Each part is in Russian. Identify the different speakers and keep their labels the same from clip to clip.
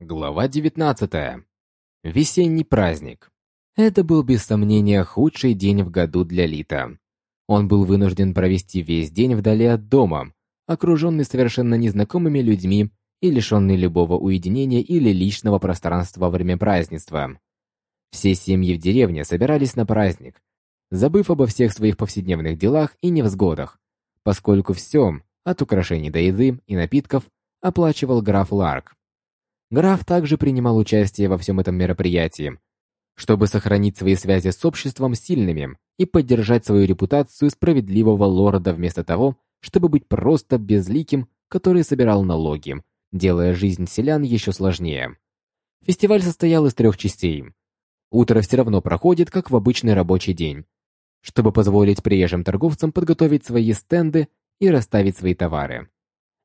Speaker 1: Глава 19. Весенний праздник. Это был без сомнения худший день в году для Лита. Он был вынужден провести весь день вдали от дома, окруженный совершенно незнакомыми людьми и лишенный любого уединения или личного пространства во время празднества. Все семьи в деревне собирались на праздник, забыв обо всех своих повседневных делах и невзгодах, поскольку все, от украшений до еды и напитков, оплачивал граф Ларк. Граф также принимал участие во всем этом мероприятии, чтобы сохранить свои связи с обществом сильными и поддержать свою репутацию справедливого лорда вместо того, чтобы быть просто безликим, который собирал налоги, делая жизнь селян еще сложнее. Фестиваль состоял из трех частей. Утро все равно проходит, как в обычный рабочий день, чтобы позволить приезжим торговцам подготовить свои стенды и расставить свои товары.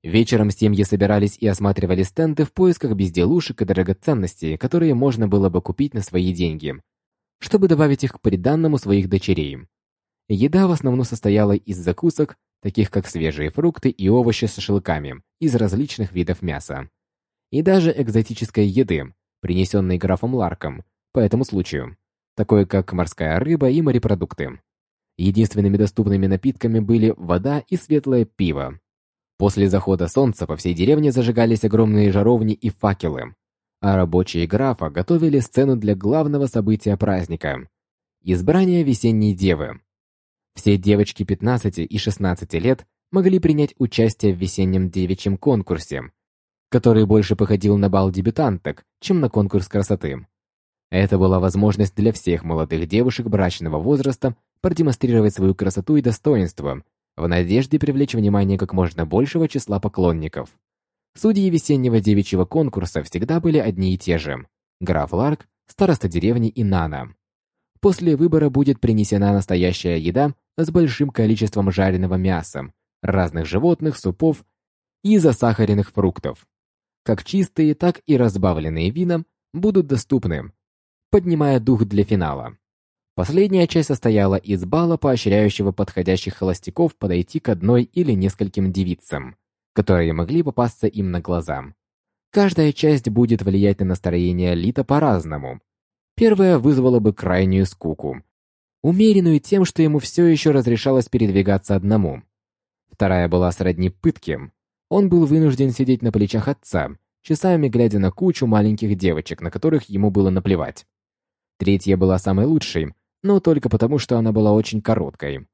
Speaker 1: Вечером семьи собирались и осматривали стенды в поисках безделушек и драгоценностей, которые можно было бы купить на свои деньги, чтобы добавить их к приданному своих дочерей. Еда в основном состояла из закусок, таких как свежие фрукты и овощи с шашлыками из различных видов мяса. И даже экзотической еды, принесенной графом Ларком по этому случаю, такой как морская рыба и морепродукты. Единственными доступными напитками были вода и светлое пиво, После захода солнца по всей деревне зажигались огромные жаровни и факелы, а рабочие графа готовили сцену для главного события праздника – избрания весенней девы. Все девочки 15 и 16 лет могли принять участие в весеннем девичьем конкурсе, который больше походил на бал дебютанток, чем на конкурс красоты. Это была возможность для всех молодых девушек брачного возраста продемонстрировать свою красоту и достоинство в надежде привлечь внимание как можно большего числа поклонников. Судьи весеннего девичьего конкурса всегда были одни и те же. Граф Ларк, староста деревни и Нана. После выбора будет принесена настоящая еда с большим количеством жареного мяса, разных животных, супов и засахаренных фруктов. Как чистые, так и разбавленные вина будут доступны, поднимая дух для финала. Последняя часть состояла из бала, поощряющего подходящих холостяков подойти к одной или нескольким девицам, которые могли попасться им на глаза. Каждая часть будет влиять на настроение Лита по-разному. Первая вызвала бы крайнюю скуку, умеренную тем, что ему все еще разрешалось передвигаться одному. Вторая была сродни пытке. Он был вынужден сидеть на плечах отца, часами глядя на кучу маленьких девочек, на которых ему было наплевать. Третья была самой лучшей, но только потому, что она была очень короткой.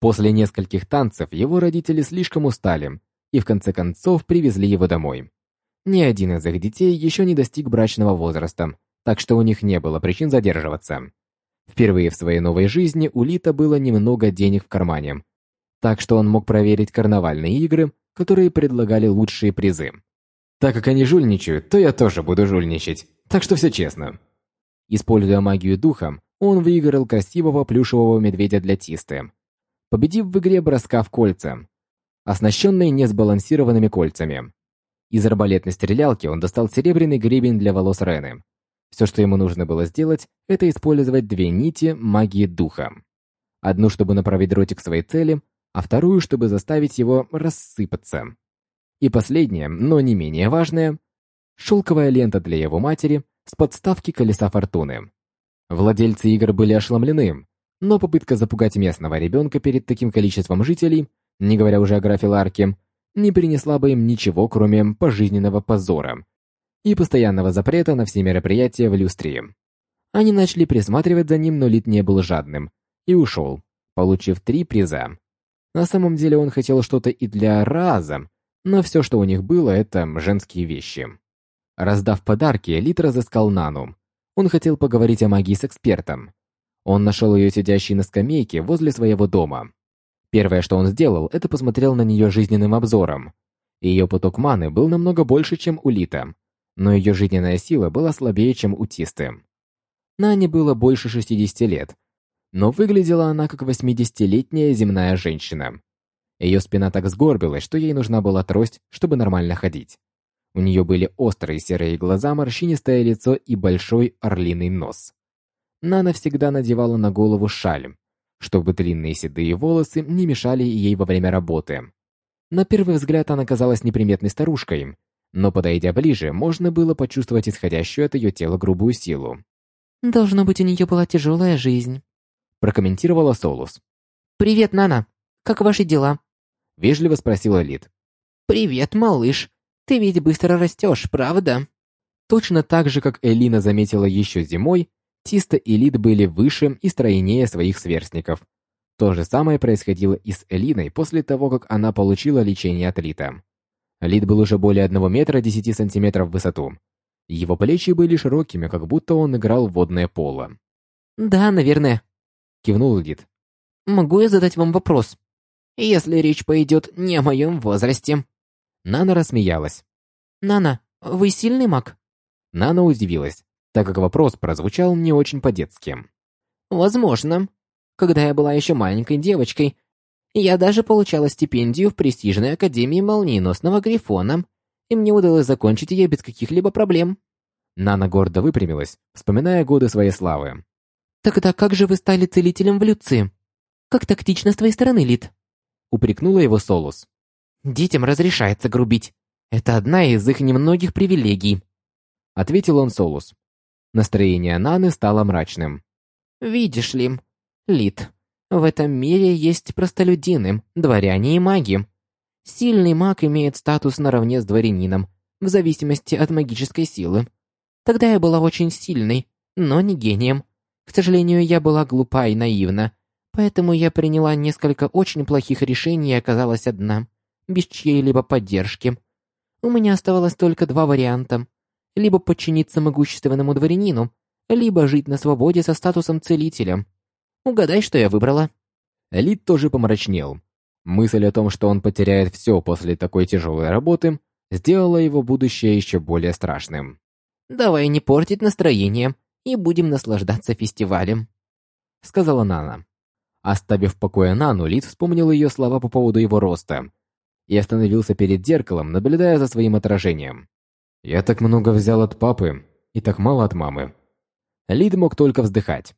Speaker 1: После нескольких танцев его родители слишком устали и в конце концов привезли его домой. Ни один из их детей еще не достиг брачного возраста, так что у них не было причин задерживаться. Впервые в своей новой жизни у Лита было немного денег в кармане, так что он мог проверить карнавальные игры, которые предлагали лучшие призы. Так как они жульничают, то я тоже буду жульничать, так что все честно. Используя магию духа, он выиграл красивого плюшевого медведя для Тисты, победив в игре броска в кольца, оснащенные несбалансированными кольцами. Из арбалетной стрелялки он достал серебряный гребень для волос Рены. Все, что ему нужно было сделать, это использовать две нити магии духа. Одну, чтобы направить дротик к своей цели, а вторую, чтобы заставить его рассыпаться. И последнее, но не менее важное, шелковая лента для его матери с подставки колеса фортуны. Владельцы игр были ошеломлены, но попытка запугать местного ребенка перед таким количеством жителей, не говоря уже о графе Ларке, не принесла бы им ничего, кроме пожизненного позора и постоянного запрета на все мероприятия в люстре. Они начали присматривать за ним, но Лид не был жадным и ушел, получив три приза. На самом деле он хотел что-то и для Раза, но все, что у них было, это женские вещи. Раздав подарки, Лид разыскал Нану, он хотел поговорить о магии с экспертом. Он нашел ее сидящей на скамейке возле своего дома. Первое, что он сделал, это посмотрел на нее жизненным обзором. Ее поток маны был намного больше, чем у Лита, но ее жизненная сила была слабее, чем у Тисты. Нане было больше 60 лет, но выглядела она как 80-летняя земная женщина. Ее спина так сгорбилась, что ей нужна была трость, чтобы нормально ходить. У нее были острые серые глаза, морщинистое лицо и большой орлиный нос. Нана всегда надевала на голову шаль, чтобы длинные седые волосы не мешали ей во время работы. На первый взгляд она казалась неприметной старушкой, Но подойдя ближе, можно было почувствовать исходящую от ее тела грубую силу.
Speaker 2: «Должно быть, у нее была тяжелая жизнь», —
Speaker 1: прокомментировала Солус.
Speaker 2: «Привет, Нана. Как ваши дела?»
Speaker 1: — вежливо спросила Лид.
Speaker 2: «Привет, малыш. Ты ведь быстро растешь, правда?»
Speaker 1: Точно так же, как Элина заметила еще зимой, Тиста и Лид были выше и стройнее своих сверстников. То же самое происходило и с Элиной после того, как она получила лечение от Лита. Лид был уже более одного метра 10 сантиметров в высоту. Его плечи были широкими, как будто он играл в водное поло.
Speaker 2: «Да, наверное», —
Speaker 1: кивнул Лид.
Speaker 2: «Могу я задать вам вопрос? Если речь пойдет не о моем возрасте».
Speaker 1: Нана рассмеялась.
Speaker 2: «Нана, вы сильный маг?»
Speaker 1: Нана удивилась, так как вопрос прозвучал не очень по-детски.
Speaker 2: «Возможно. Когда я была еще маленькой девочкой, я даже получала стипендию в престижной Академии Молниеносного Грифона, и мне удалось закончить ее без каких-либо проблем».
Speaker 1: Нана гордо выпрямилась, вспоминая годы своей славы.
Speaker 2: «Тогда как же вы стали целителем в Люции? Как тактично с твоей стороны, Лид?»
Speaker 1: Упрекнула его Солус.
Speaker 2: «Детям разрешается грубить. Это одна из их немногих привилегий
Speaker 1: ответил он Солус. Настроение Наны стало мрачным.
Speaker 2: Видишь ли, Лид, в этом мире есть простолюдины, дворяне и маги. Сильный маг имеет статус наравне с дворянином, в зависимости от магической силы. Тогда я была очень сильной, но не гением. К сожалению, я была глупа и наивна, поэтому я приняла несколько очень плохих решений и оказалась одна, без чьей-либо поддержки. У меня оставалось только два варианта либо подчиниться могущественному дворянину, либо жить на свободе со статусом целителя. Угадай, что я выбрала.
Speaker 1: Лид тоже помрачнел. Мысль о том, что он потеряет все после такой тяжелой работы, сделала его будущее еще более страшным.
Speaker 2: «Давай не портить настроение и будем наслаждаться фестивалем», —
Speaker 1: сказала Нана. Оставив в покое Нану, Лид вспомнил ее слова по поводу его роста и остановился перед зеркалом, наблюдая за своим отражением. Я так много взял от папы и так мало от мамы. Лид мог только вздыхать.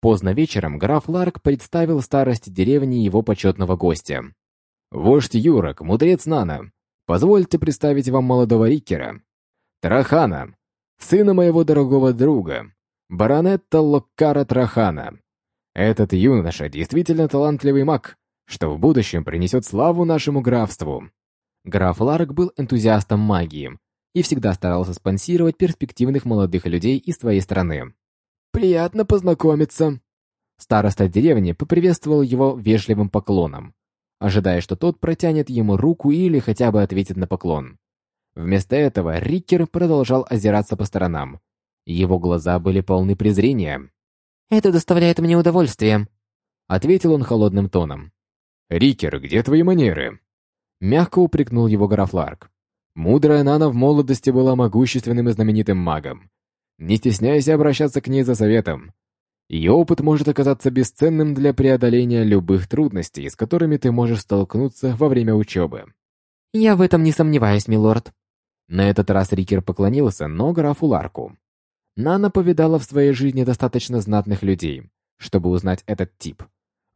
Speaker 1: Поздно вечером граф Ларк представил старости деревни его почетного гостя. «Вождь Юрок, мудрец Нана, позвольте представить вам молодого Рикера. Трахана, сына моего дорогого друга, баронетта Локкара Трахана. Этот юноша действительно талантливый маг, что в будущем принесет славу нашему графству». Граф Ларк был энтузиастом магии, и всегда старался спонсировать перспективных молодых людей из твоей страны. «Приятно познакомиться!» Староста деревни поприветствовал его вежливым поклоном, ожидая, что тот протянет ему руку или хотя бы ответит на поклон. Вместо этого Рикер продолжал озираться по сторонам. Его глаза были полны презрения.
Speaker 2: «Это доставляет мне удовольствие», —
Speaker 1: ответил он холодным тоном. «Рикер, где твои манеры?» Мягко упрекнул его граф Ларк. Мудрая Нана в молодости была могущественным и знаменитым магом. Не стесняйся обращаться к ней за советом. Ее опыт может оказаться бесценным для преодоления любых трудностей, с которыми ты можешь столкнуться во время учебы.
Speaker 2: «Я в этом не сомневаюсь, милорд».
Speaker 1: На этот раз Рикер поклонился, но графу Ларку. Нана повидала в своей жизни достаточно знатных людей, чтобы узнать этот тип.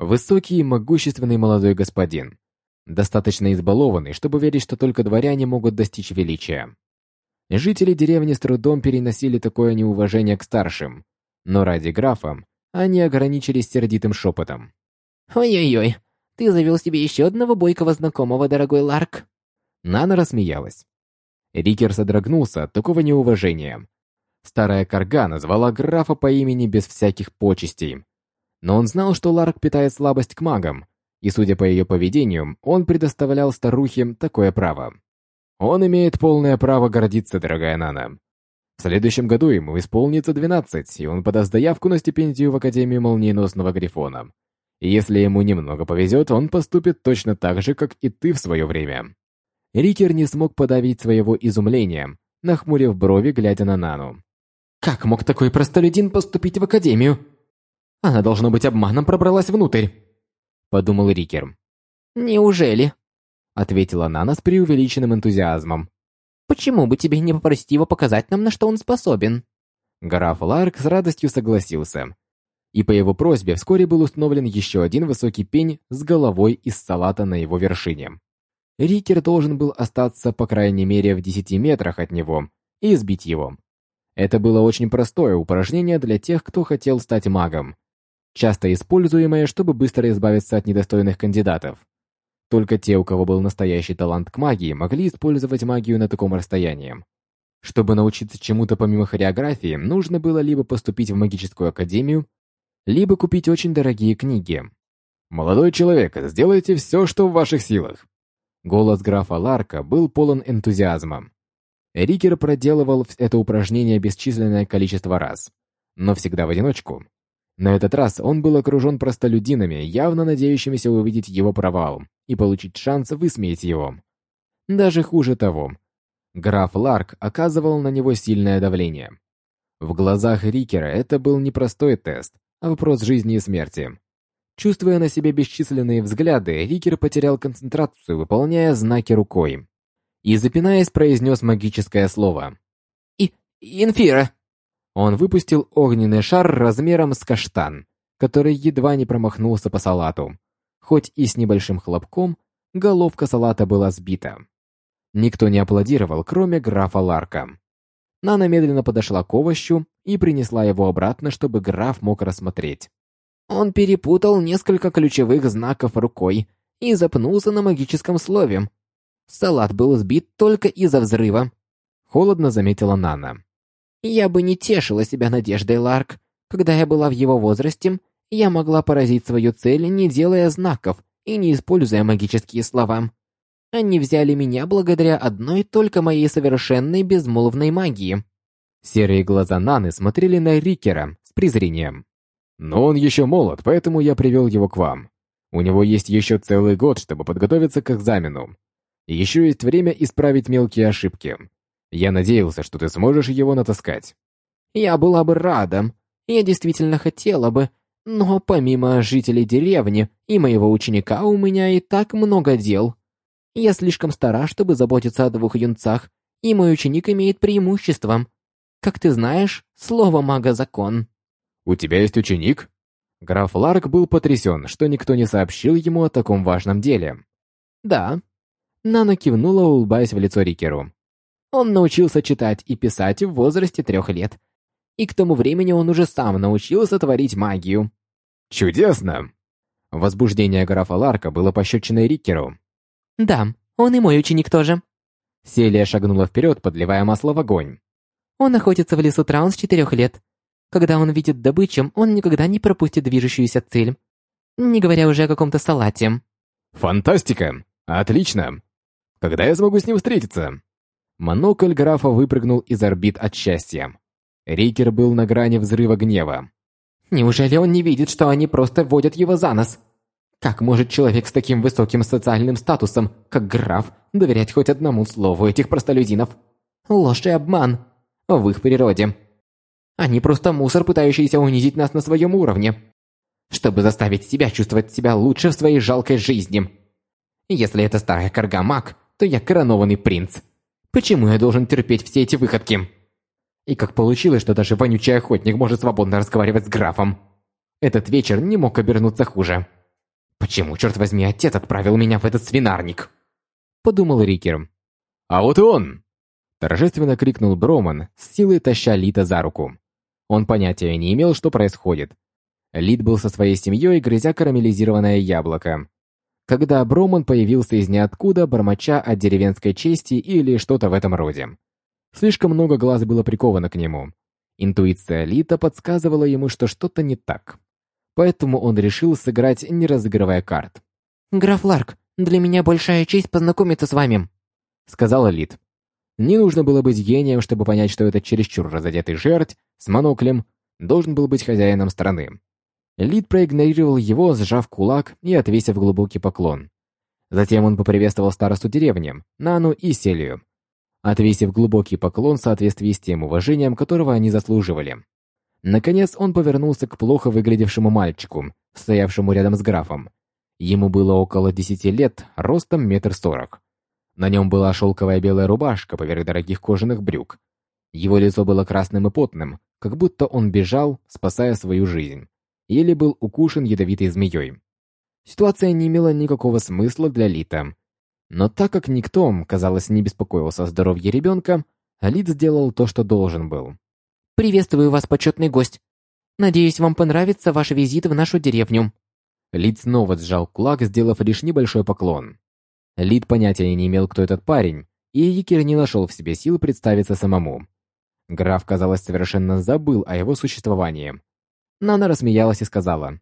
Speaker 1: Высокий и могущественный молодой господин, достаточно избалованный, чтобы верить, что только дворяне могут достичь величия. Жители деревни с трудом переносили такое неуважение к старшим, но ради графа они ограничились сердитым шепотом.
Speaker 2: «Ой-ой-ой, ты завел себе еще одного бойкого знакомого, дорогой Ларк!»
Speaker 1: Нана рассмеялась. Рикер содрогнулся от такого неуважения. Старая карга назвала графа по имени без всяких почестей. Но он знал, что Ларк питает слабость к магам, и, судя по ее поведению, он предоставлял старухе такое право. Он имеет полное право гордиться, дорогая Нана. В следующем году ему исполнится 12, и он подаст заявку на стипендию в Академию Молниеносного Грифона. И если ему немного повезет, он поступит точно так же, как и ты в свое время. Рикер не смог подавить своего изумления, нахмурив брови, глядя на Нану.
Speaker 2: «Как мог такой простолюдин поступить в Академию? Она, должно быть, обманом пробралась внутрь»
Speaker 1: подумал Рикер.
Speaker 2: «Неужели?»
Speaker 1: — ответила Нана с преувеличенным энтузиазмом.
Speaker 2: «Почему бы тебе не попросить его показать нам, на что он способен?»
Speaker 1: Граф Ларк с радостью согласился. И по его просьбе вскоре был установлен еще один высокий пень с головой из салата на его вершине. Рикер должен был остаться по крайней мере в 10 метрах от него и сбить его. Это было очень простое упражнение для тех, кто хотел стать магом, часто используемое, чтобы быстро избавиться от недостойных кандидатов. Только те, у кого был настоящий талант к магии, могли использовать магию на таком расстоянии. Чтобы научиться чему-то помимо хореографии, нужно было либо поступить в магическую академию, либо купить очень дорогие книги. «Молодой человек, сделайте все, что в ваших силах!» Голос графа Ларка был полон энтузиазма. Рикер проделывал это упражнение бесчисленное количество раз, но всегда в одиночку. На этот раз он был окружен простолюдинами, явно надеющимися увидеть его провал и получить шанс высмеять его. Даже хуже того, граф Ларк оказывал на него сильное давление. В глазах Рикера это был не простой тест, а вопрос жизни и смерти. Чувствуя на себе бесчисленные взгляды, Рикер потерял концентрацию, выполняя знаки рукой. И, запинаясь, произнес магическое слово.
Speaker 2: «И... инфира!»
Speaker 1: Он выпустил огненный шар размером с каштан, который едва не промахнулся по салату. Хоть и с небольшим хлопком, головка салата была сбита. Никто не аплодировал, кроме графа Ларка. Нана медленно подошла к овощу и принесла его обратно, чтобы граф мог рассмотреть.
Speaker 2: Он перепутал несколько ключевых знаков рукой и запнулся на магическом слове. Салат был сбит только из-за взрыва.
Speaker 1: Холодно заметила Нана.
Speaker 2: Я бы не тешила себя надеждой, Ларк. Когда я была в его возрасте, я могла поразить свою цель, не делая знаков и не используя магические слова. Они взяли меня благодаря одной только моей совершенной безмолвной магии.
Speaker 1: Серые глаза Наны смотрели на Рикера с презрением. «Но он еще молод, поэтому я привел его к вам. У него есть еще целый год, чтобы подготовиться к экзамену. Еще есть время исправить мелкие ошибки. Я надеялся, что ты сможешь его натаскать».
Speaker 2: «Я была бы рада. Я действительно хотела бы, но помимо жителей деревни и моего ученика у меня и так много дел. Я слишком стара, чтобы заботиться о двух юнцах, и мой ученик имеет преимущество. Как ты знаешь, слово мага закон.
Speaker 1: У тебя есть ученик? Граф Ларк был потрясен, что никто не сообщил ему о таком важном деле.
Speaker 2: Да.
Speaker 1: Нана кивнула, улыбаясь в лицо Рикеру.
Speaker 2: Он научился читать и писать в возрасте трех лет, и к тому времени он уже сам научился творить магию.
Speaker 1: Чудесно! Возбуждение графа Ларка было пощечиной Рикеру.
Speaker 2: Да, он и мой ученик тоже.
Speaker 1: Селия шагнула вперед, подливая масло в огонь.
Speaker 2: Он охотится в лесу Траун с четырех лет. Когда он видит добычу, он никогда не пропустит движущуюся цель. Не говоря уже о каком-то салате.
Speaker 1: Фантастика! Отлично! Когда я смогу с ним встретиться? Монокль графа выпрыгнул из орбит от счастья. Рикер был на грани взрыва гнева.
Speaker 2: Неужели он не видит, что они просто вводят его за нос? Как может человек с таким высоким социальным статусом, как граф, доверять хоть одному слову этих простолюдинов? Ложь и обман. В их природе. Они просто мусор, пытающийся унизить нас на своем уровне. Чтобы заставить себя чувствовать себя лучше в своей жалкой жизни. Если это старая карга маг, то я коронованный принц. Почему я должен терпеть все эти выходки? И как получилось, что даже вонючий охотник может свободно разговаривать с графом? Этот вечер не мог обернуться хуже. Почему, черт возьми, отец отправил меня в этот свинарник?
Speaker 1: Подумал Рикер. А вот и он! Торжественно крикнул Броман, с силой таща Лита за руку. Он понятия не имел, что происходит. Лит был со своей семьей, грызя карамелизированное яблоко. Когда Броман появился из ниоткуда, бормоча о деревенской чести или что-то в этом роде. Слишком много глаз было приковано к нему. Интуиция Лита подсказывала ему, что что-то не так. Поэтому он решил сыграть, не разыгрывая карт.
Speaker 2: «Граф Ларк, для меня большая честь познакомиться с вами», —
Speaker 1: сказала Лит. Не нужно было быть гением, чтобы понять, что этот чересчур разодетый жертв с моноклем должен был быть хозяином страны. Лид проигнорировал его, сжав кулак и отвесив глубокий поклон. Затем он поприветствовал старосту деревни, Нану и Селию, отвесив глубокий поклон в соответствии с тем уважением, которого они заслуживали. Наконец он повернулся к плохо выглядевшему мальчику, стоявшему рядом с графом. Ему было около десяти лет, ростом метр сорок. На нем была шелковая белая рубашка поверх дорогих кожаных брюк. Его лицо было красным и потным, как будто он бежал, спасая свою жизнь, или был укушен ядовитой змеей. Ситуация не имела никакого смысла для Лита. Но так как никто, казалось, не беспокоился о здоровье ребенка, Лид сделал то, что должен был.
Speaker 2: «Приветствую вас, почетный гость. Надеюсь, вам понравится ваш визит в нашу деревню».
Speaker 1: Лид снова сжал кулак, сделав лишь небольшой поклон. Лид понятия не имел, кто этот парень, и Якир не нашел в себе сил представиться самому. Граф, казалось, совершенно забыл о его существовании. Нана рассмеялась и сказала.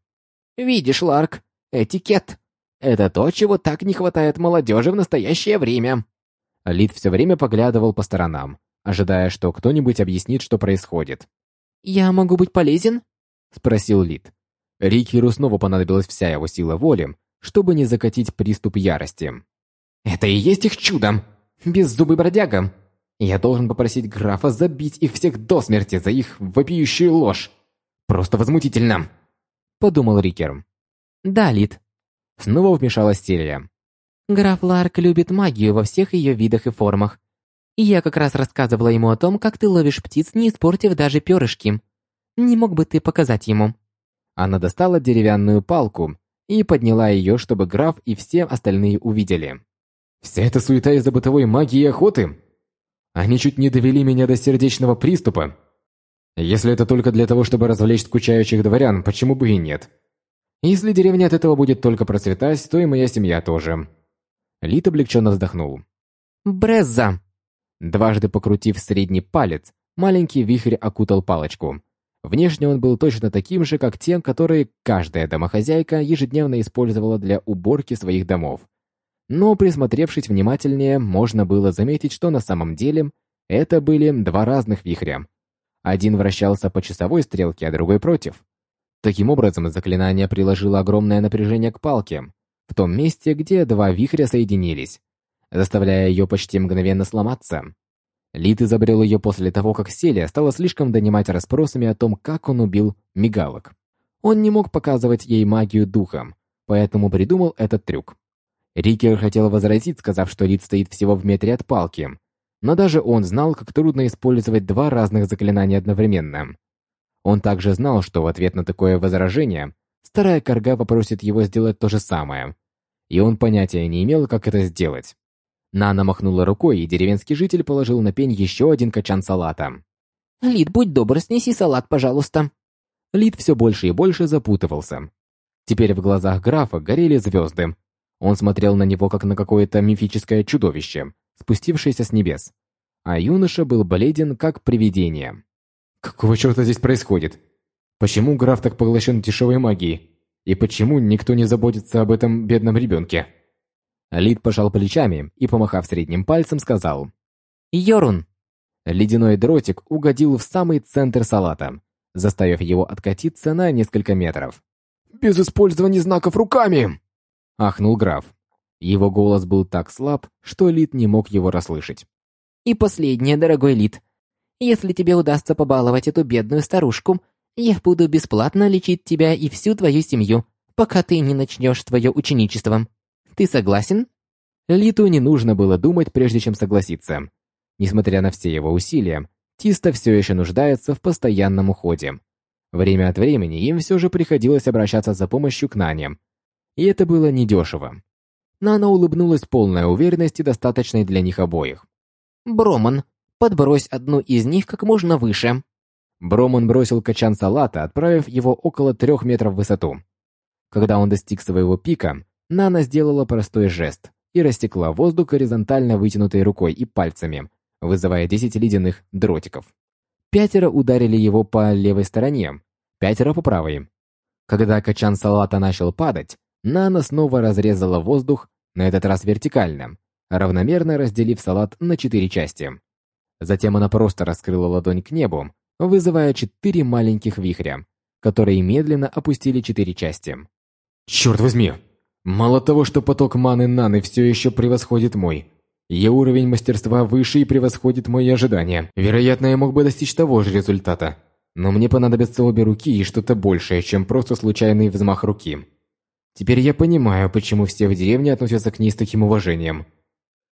Speaker 2: «Видишь, Ларк, этикет. Это то, чего так не хватает молодежи в настоящее время».
Speaker 1: Лид все время поглядывал по сторонам, ожидая, что кто-нибудь объяснит, что происходит.
Speaker 2: «Я могу быть полезен?»
Speaker 1: — спросил Лид. Рикеру снова понадобилась вся его сила воли, чтобы не закатить приступ ярости.
Speaker 2: «Это и есть их чудом! Беззубый бродяга! Я должен попросить графа забить их всех до смерти за их вопиющую ложь! Просто возмутительно!»
Speaker 1: Подумал Рикер.
Speaker 2: «Да, Лид».
Speaker 1: Снова вмешалась Сирия.
Speaker 2: «Граф Ларк любит магию во всех ее видах и формах. И я как раз рассказывала ему о том, как ты ловишь птиц, не испортив даже перышки. Не мог бы ты показать ему?»
Speaker 1: Она достала деревянную палку и подняла ее, чтобы граф и все остальные увидели. Вся эта суета из-за бытовой магии и охоты? Они чуть не довели меня до сердечного приступа. Если это только для того, чтобы развлечь скучающих дворян, почему бы и нет? Если деревня от этого будет только процветать, то и моя семья тоже. Лит облегченно вздохнул.
Speaker 2: «Брезза!»
Speaker 1: Дважды покрутив средний палец, маленький вихрь окутал палочку. Внешне он был точно таким же, как те, которые каждая домохозяйка ежедневно использовала для уборки своих домов. Но присмотревшись внимательнее, можно было заметить, что на самом деле это были два разных вихря. Один вращался по часовой стрелке, а другой против. Таким образом, заклинание приложило огромное напряжение к палке, в том месте, где два вихря соединились, заставляя ее почти мгновенно сломаться. Лид изобрел ее после того, как Селия стала слишком донимать расспросами о том, как он убил мигалок. Он не мог показывать ей магию духом, поэтому придумал этот трюк. Рикер хотел возразить, сказав, что Лид стоит всего в метре от палки, но даже он знал, как трудно использовать два разных заклинания одновременно. Он также знал, что в ответ на такое возражение старая корга попросит его сделать то же самое, и он понятия не имел, как это сделать. Нана махнула рукой, и деревенский житель положил на пень еще один качан салата.
Speaker 2: «Лид, будь добр, снеси салат, пожалуйста».
Speaker 1: Лид все больше и больше запутывался. Теперь в глазах графа горели звезды. Он смотрел на него, как на какое-то мифическое чудовище, спустившееся с небес. А юноша был бледен, как привидение. Какого черта здесь происходит? Почему граф так поглощен дешевой магией? И почему никто не заботится об этом бедном ребенке? Лид пожал плечами и, помахав средним пальцем, сказал
Speaker 2: «Йорун!».
Speaker 1: Ледяной дротик угодил в самый центр салата, заставив его откатиться на несколько метров. «Без использования знаков руками!» — ахнул граф. Его голос был так слаб, что Лид не мог его расслышать.
Speaker 2: «И последнее, дорогой Лид. Если тебе удастся побаловать эту бедную старушку, я буду бесплатно лечить тебя и всю твою семью, пока ты не начнешь твое ученичество. Ты согласен?»
Speaker 1: Литу не нужно было думать, прежде чем согласиться. Несмотря на все его усилия, Тиста все еще нуждается в постоянном уходе. Время от времени им все же приходилось обращаться за помощью к Нане. И это было недешево. Нана улыбнулась полной уверенности, достаточной для них обоих.
Speaker 2: «Броман, подбрось одну из них как можно выше».
Speaker 1: Броман бросил качан салата, отправив его около трех метров в высоту. Когда он достиг своего пика, Нана сделала простой жест и растекла воздух горизонтально вытянутой рукой и пальцами, вызывая 10 ледяных дротиков. Пятеро ударили его по левой стороне, пятеро по правой. Когда качан салата начал падать, Нана снова разрезала воздух, на этот раз вертикально, равномерно разделив салат на четыре части. Затем она просто раскрыла ладонь к небу, вызывая четыре маленьких вихря, которые медленно опустили четыре части. «Черт возьми!» Мало того, что поток маны Наны все еще превосходит мой. Ее уровень мастерства выше и превосходит мои ожидания. Вероятно, я мог бы достичь того же результата. Но мне понадобятся обе руки и что-то большее, чем просто случайный взмах руки. Теперь я понимаю, почему все в деревне относятся к ней с таким уважением.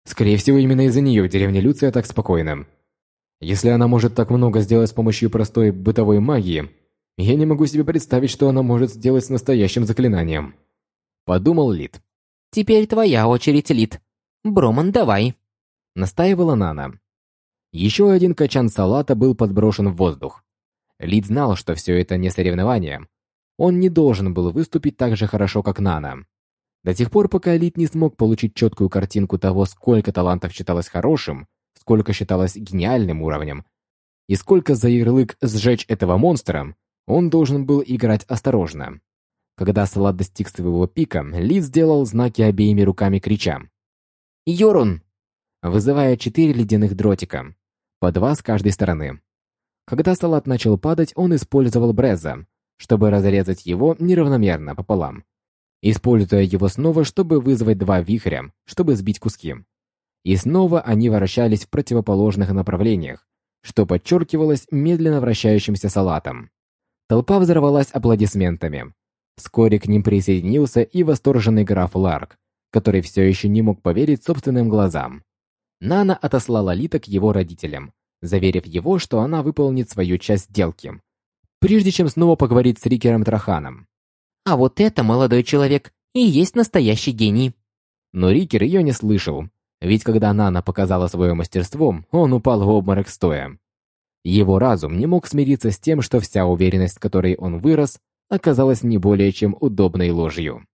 Speaker 1: Скорее всего, именно из-за нее деревня Люция так спокойна. Если она может так много сделать с помощью простой бытовой магии, я не могу себе представить, что она может сделать с настоящим заклинанием. Подумал Лид.
Speaker 2: «Теперь твоя очередь, Лид». Броман, давай!»
Speaker 1: Настаивала Нана. Еще один качан салата был подброшен в воздух. Лид знал, что все это не соревнование. Он не должен был выступить так же хорошо, как Нана. До тех пор, пока Лид не смог получить четкую картинку того, сколько талантов считалось хорошим, сколько считалось гениальным уровнем, и сколько за ярлык «сжечь этого монстра», он должен был играть осторожно. Когда салат достиг своего пика, Лид сделал знаки обеими руками, крича «Йорун!», вызывая четыре ледяных дротика, по два с каждой стороны. Когда салат начал падать, он использовал Бреза, чтобы разрезать его неравномерно пополам, используя его снова, чтобы вызвать два вихря, чтобы сбить куски. И снова они вращались в противоположных направлениях, что подчеркивалось медленно вращающимся салатом. Толпа взорвалась аплодисментами. Вскоре к ним присоединился и восторженный граф Ларк, который все еще не мог поверить собственным глазам. Нана отослала Лита к его родителям, заверив его, что она выполнит свою часть сделки, прежде чем снова поговорить с Рикером Траханом.
Speaker 2: «А вот это, молодой человек, и есть настоящий гений!»
Speaker 1: Но Рикер ее не слышал, ведь когда Нана показала свое мастерство, он упал в обморок стоя. Его разум не мог смириться с тем, что вся уверенность, которой он вырос, оказалась не более чем удобной ложью.